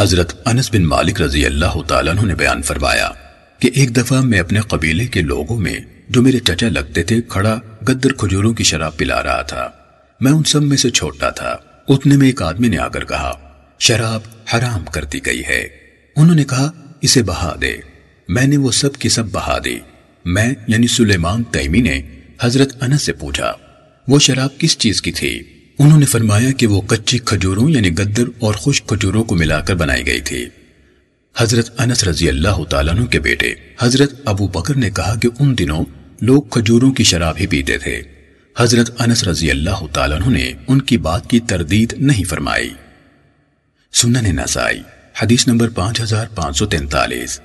حضرت انس بن مالک رضی اللہ تعالیٰ عنہ نے بیان فرمایا کہ ایک دفعہ میں اپنے قبیلے کے لوگوں میں جو میرے چچا لگتے تھے کھڑا گدر کھجوروں کی شراب پلا رہا تھا۔ میں ان سب میں سے چھوٹا تھا۔ اتنے میں ایک آدمی نے آ کر کہا، شراب حرام کر دی گئی ہے۔ انہوں نے کہا، اسے بہا دے۔ میں نے وہ سب کی سب بہا دی۔ میں یعنی سلیمان تیمی نے حضرت انس سے پوچھا، وہ شراب کس چیز کی تھی؟ انہوں نے فرمایا کہ وہ کچی کھجوروں یعنی گدر اور خشک کھجوروں کو ملا کر بنائی گئی تھی۔ حضرت انس رضی اللہ تعالیٰ عنہ کے بیٹے، حضرت ابو بکر نے کہا کہ ان دنوں لوگ کھجوروں کی شراب ہی پیتے تھے۔ حضرت انس رضی اللہ تعالیٰ عنہ نے ان کی بات کی تردید نہیں فرمائی۔ سنن نسائی، حدیث نمبر پانچ ہزار پانچ سو تینتالیس۔